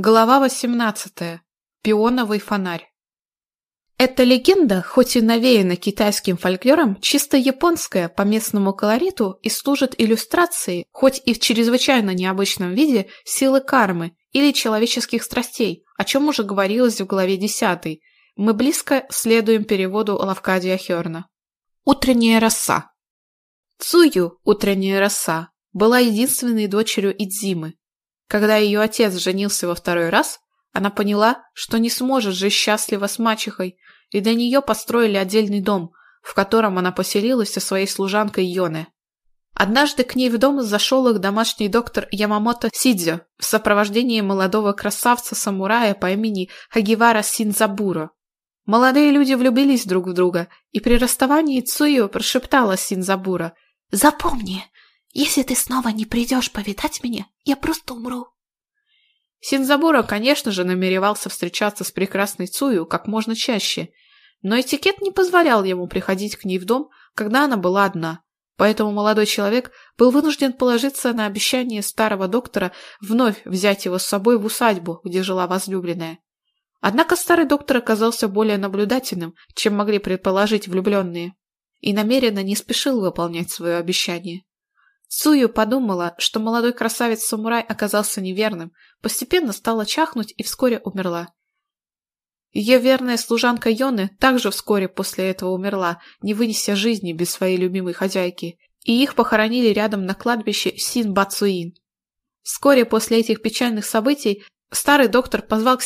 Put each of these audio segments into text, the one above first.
Глава 18. Пионовый фонарь. Эта легенда, хоть и навеяна китайским фольклором, чисто японская по местному колориту и служит иллюстрацией, хоть и в чрезвычайно необычном виде, силы кармы или человеческих страстей, о чем уже говорилось в главе 10. Мы близко следуем переводу Лавкадия Херна. Утренняя роса. Цую, утренняя роса, была единственной дочерью Идзимы, Когда ее отец женился во второй раз, она поняла, что не сможет жить счастливо с мачехой, и для нее построили отдельный дом, в котором она поселилась со своей служанкой Йоне. Однажды к ней в дом зашел их домашний доктор Ямамото Сидзё в сопровождении молодого красавца-самурая по имени Хагивара Синзабуро. Молодые люди влюбились друг в друга, и при расставании Цуио прошептала Синзабура «Запомни, если ты снова не придешь повидать меня, я просто умру. Синзабура, конечно же, намеревался встречаться с прекрасной Цую как можно чаще, но этикет не позволял ему приходить к ней в дом, когда она была одна. Поэтому молодой человек был вынужден положиться на обещание старого доктора вновь взять его с собой в усадьбу, где жила возлюбленная. Однако старый доктор оказался более наблюдательным, чем могли предположить влюбленные, и намеренно не спешил выполнять свое обещание. Сую подумала, что молодой красавец-самурай оказался неверным, постепенно стала чахнуть и вскоре умерла. Ее верная служанка Йоны также вскоре после этого умерла, не вынеся жизни без своей любимой хозяйки, и их похоронили рядом на кладбище Син-Бацуин. Вскоре после этих печальных событий старый доктор позвал к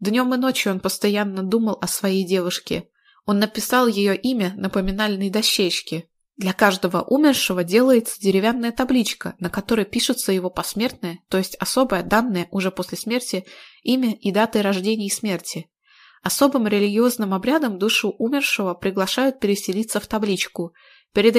себе Синзапура и обстоятельно поведал ему о смерти Цую и ее служанки. Синзапура принял это известие близко к сердцу – Днем и ночью он постоянно думал о своей девушке. Он написал ее имя на поминальной дощечке. Для каждого умершего делается деревянная табличка, на которой пишется его посмертное, то есть особое данное уже после смерти, имя и даты рождения и смерти. Особым религиозным обрядом душу умершего приглашают переселиться в табличку. Перед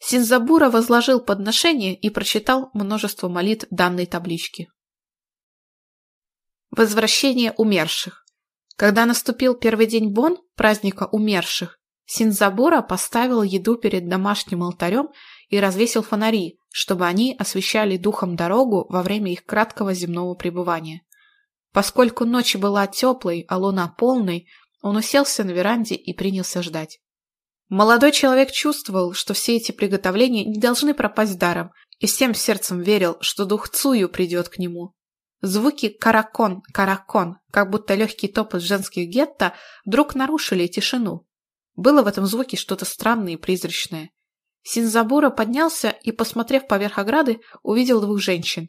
этой табличкой совершают моления, возжигают курительные палочки и подносят цветы, печенье, плоды. Синзабура возложил подношение и прочитал множество молитв данной таблички. Возвращение умерших. Когда наступил первый день Бон, праздника умерших, Синзабура поставил еду перед домашним алтарем и развесил фонари, чтобы они освещали духом дорогу во время их краткого земного пребывания. Поскольку ночь была теплой, а луна полной, он уселся на веранде и принялся ждать. Молодой человек чувствовал, что все эти приготовления не должны пропасть даром, и всем сердцем верил, что дух Цую придет к нему. Звуки «каракон, каракон», как будто легкий топот женских гетто, вдруг нарушили тишину. Было в этом звуке что-то странное и призрачное. Синзабура поднялся и, посмотрев поверх ограды, увидел двух женщин.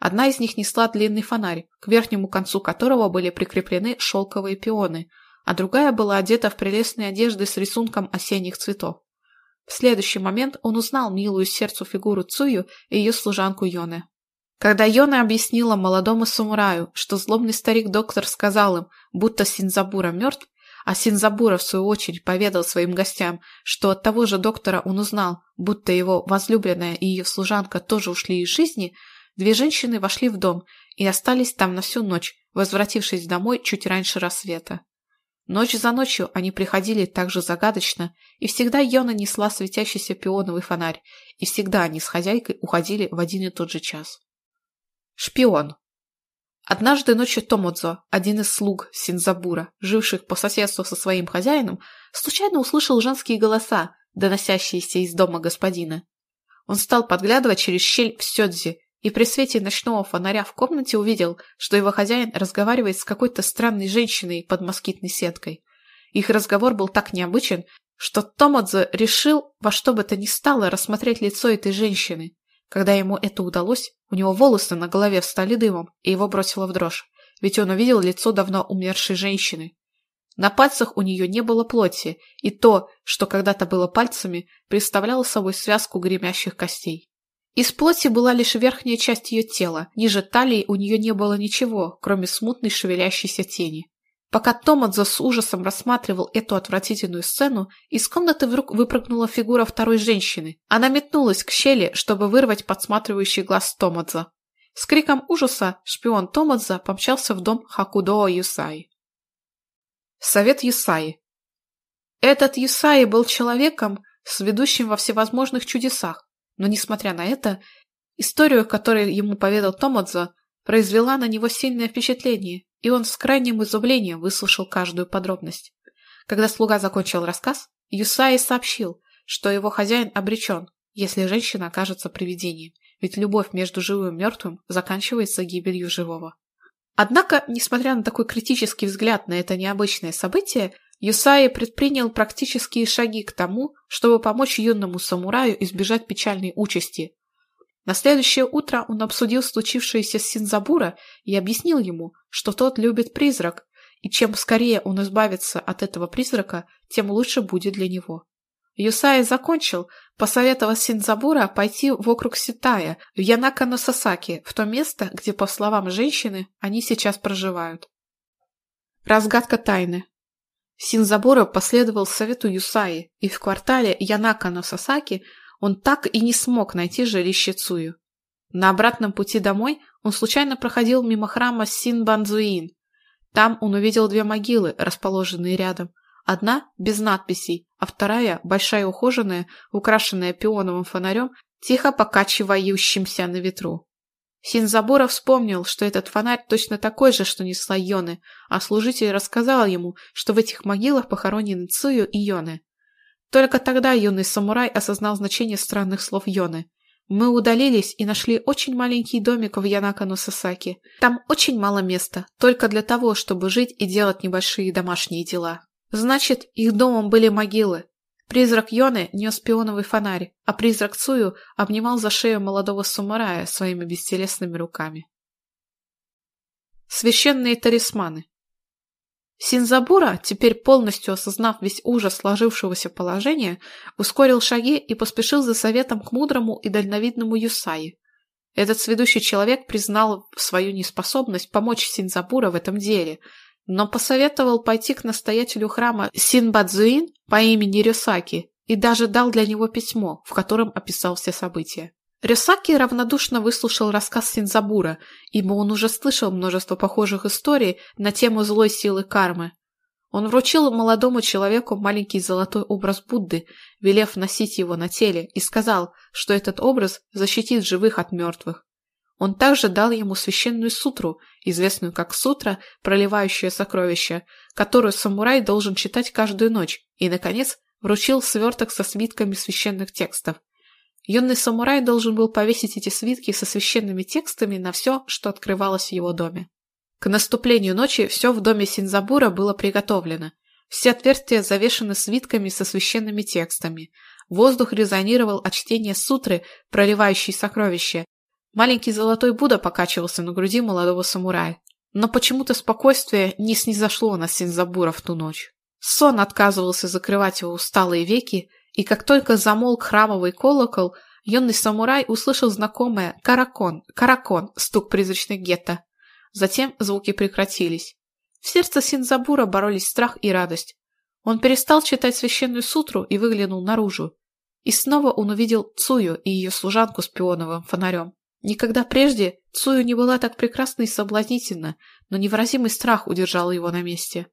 Одна из них несла длинный фонарь, к верхнему концу которого были прикреплены шелковые пионы – а другая была одета в прелестные одежды с рисунком осенних цветов. В следующий момент он узнал милую сердцу фигуру Цую и ее служанку Йоне. Когда Йона объяснила молодому самураю, что злобный старик-доктор сказал им, будто Синзабура мертв, а Синзабура, в свою очередь, поведал своим гостям, что от того же доктора он узнал, будто его возлюбленная и ее служанка тоже ушли из жизни, две женщины вошли в дом и остались там на всю ночь, возвратившись домой чуть раньше рассвета. Ночь за ночью они приходили так же загадочно, и всегда Йона несла светящийся пионовый фонарь, и всегда они с хозяйкой уходили в один и тот же час. Шпион. Однажды ночью Томодзо, один из слуг Синзабура, живших по соседству со своим хозяином, случайно услышал женские голоса, доносящиеся из дома господина. Он стал подглядывать через щель в сёдзе и при свете ночного фонаря в комнате увидел, что его хозяин разговаривает с какой-то странной женщиной под москитной сеткой. Их разговор был так необычен, что Томадзе решил во что бы то ни стало рассмотреть лицо этой женщины. Когда ему это удалось, у него волосы на голове встали дымом, и его бросило в дрожь, ведь он увидел лицо давно умершей женщины. На пальцах у нее не было плоти, и то, что когда-то было пальцами, представляло собой связку гремящих костей. Из плоти была лишь верхняя часть ее тела, ниже талии у нее не было ничего, кроме смутной шевелящейся тени. Пока Томадзо с ужасом рассматривал эту отвратительную сцену, из комнаты вдруг выпрыгнула фигура второй женщины. Она метнулась к щели, чтобы вырвать подсматривающий глаз Томадзо. С криком ужаса шпион Томадза помчался в дом Хакудоо Юсай. Совет Юсаи Этот Юсаи был человеком, сведущим во всевозможных чудесах, но, несмотря на это, историю, которую ему поведал Томадза, произвела на него сильное впечатление, и он с крайним изумлением выслушал каждую подробность. Когда слуга закончил рассказ, Юсаи сообщил, что его хозяин обречен, если женщина окажется привидением, ведь любовь между живым и мертвым заканчивается гибелью живого. Однако, несмотря на такой критический взгляд на это необычное событие, Юсаи предпринял практические шаги к тому, чтобы помочь юному самураю избежать печальной участи. На следующее утро он обсудил случившееся с Синзабура и объяснил ему, что тот любит призрак, и чем скорее он избавится от этого призрака, тем лучше будет для него. Юсаи закончил, посоветовав Синзабура пойти вокруг Ситая, в Янака-но-Сасаки, в то место, где, по словам женщины, они сейчас проживают. Разгадка тайны Синзабура последовал совету Юсаи, и в квартале Янака-но-Сасаки он так и не смог найти жилище Цую. На обратном пути домой он случайно проходил мимо храма Синбанзуин. Там он увидел две могилы, расположенные рядом. Одна без надписей, а вторая, большая ухоженная, украшенная пионовым фонарем, тихо покачивающимся на ветру. Синзабура вспомнил, что этот фонарь точно такой же, что несла Йоны, а служитель рассказал ему, что в этих могилах похоронены Цую и Йоны. Только тогда юный самурай осознал значение странных слов Йоны. Мы удалились и нашли очень маленький домик в Янакану-Сасаки. Там очень мало места, только для того, чтобы жить и делать небольшие домашние дела. Значит, их домом были могилы. Призрак Йоны нес пионовый фонарь, а призрак Цую обнимал за шею молодого самурая своими бестелесными руками. Священные талисманы Синзабура, теперь полностью осознав весь ужас сложившегося положения, ускорил шаги и поспешил за советом к мудрому и дальновидному Юсаи. Этот сведущий человек признал свою неспособность помочь Синзабура в этом деле – но посоветовал пойти к настоятелю храма Синбадзуин по имени Рюсаки и даже дал для него письмо, в котором описал все события. Рюсаки равнодушно выслушал рассказ Синзабура, ибо он уже слышал множество похожих историй на тему злой силы кармы. Он вручил молодому человеку маленький золотой образ Будды, велев носить его на теле, и сказал, что этот образ защитит живых от мертвых. Он также дал ему священную сутру, известную как сутра, проливающая сокровища, которую самурай должен читать каждую ночь, и, наконец, вручил сверток со свитками священных текстов. Юный самурай должен был повесить эти свитки со священными текстами на все, что открывалось в его доме. К наступлению ночи все в доме Синзабура было приготовлено. Все отверстия завешены свитками со священными текстами. Воздух резонировал от чтения сутры, проливающей сокровища, Маленький золотой Будда покачивался на груди молодого самурая. Но почему-то спокойствие не снизошло на Синзабура в ту ночь. Сон отказывался закрывать его усталые веки, и как только замолк храмовый колокол, юный самурай услышал знакомое «каракон, каракон» стук призрачных гетто. Затем звуки прекратились. В сердце Синзабура боролись страх и радость. Он перестал читать священную сутру и выглянул наружу. И снова он увидел Цую и ее служанку с пионовым фонарем. Никогда прежде Цую не была так прекрасна и соблазнительна, но невыразимый страх удержал его на месте.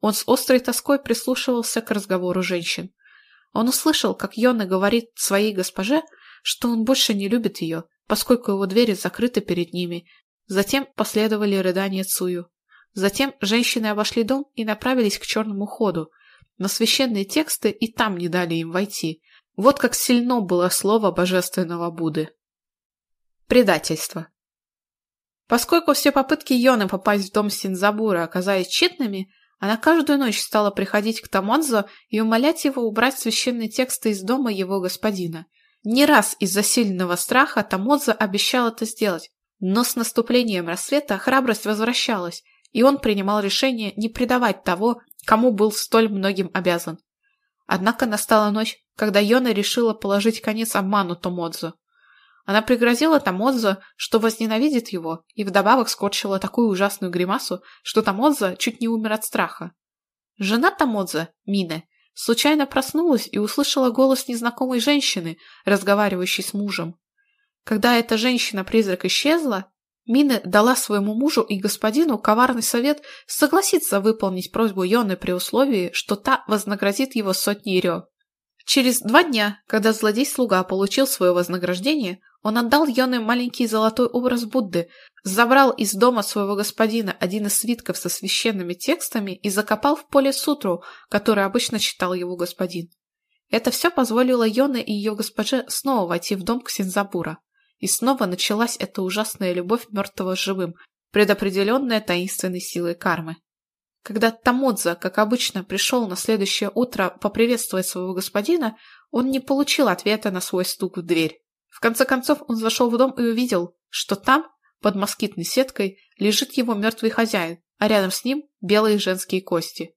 Он с острой тоской прислушивался к разговору женщин. Он услышал, как Йона говорит своей госпоже, что он больше не любит ее, поскольку его двери закрыты перед ними. Затем последовали рыдания Цую. Затем женщины обошли дом и направились к черному ходу, но священные тексты и там не дали им войти. Вот как сильно было слово божественного Будды. Предательство. Поскольку все попытки Йоны попасть в дом Синзабура оказались тщетными, она каждую ночь стала приходить к Тамонзо и умолять его убрать священные тексты из дома его господина. Не раз из-за сильного страха Тамонзо обещал это сделать, но с наступлением рассвета храбрость возвращалась, и он принимал решение не предавать того, кому был столь многим обязан. Однако настала ночь, когда Йона решила положить конец обману Томодзо. Она пригрозила Тамодзе, что возненавидит его, и вдобавок скорчила такую ужасную гримасу, что Тамодзе чуть не умер от страха. Жена Тамодзе, Мина, случайно проснулась и услышала голос незнакомой женщины, разговаривающей с мужем. Когда эта женщина-призрак исчезла, Мина дала своему мужу и господину коварный совет согласиться выполнить просьбу Йоны при условии, что та вознаградит его сотней рё. Через два дня, когда злодей слуга получил свое вознаграждение, он отдал Йоне маленький золотой образ Будды, забрал из дома своего господина один из свитков со священными текстами и закопал в поле сутру, который обычно читал его господин. Это все позволило Йоне и ее госпоже снова войти в дом к Синзабура. И снова началась эта ужасная любовь мертвого с живым, предопределенная таинственной силой кармы. Когда Тамодза, как обычно, пришел на следующее утро поприветствовать своего господина, он не получил ответа на свой стук в дверь. В конце концов он зашел в дом и увидел, что там, под москитной сеткой, лежит его мертвый хозяин, а рядом с ним белые женские кости.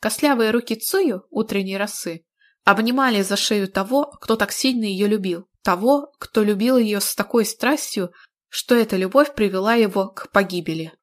Кослявые руки Цую, утренней росы, обнимали за шею того, кто так сильно ее любил, того, кто любил ее с такой страстью, что эта любовь привела его к погибели.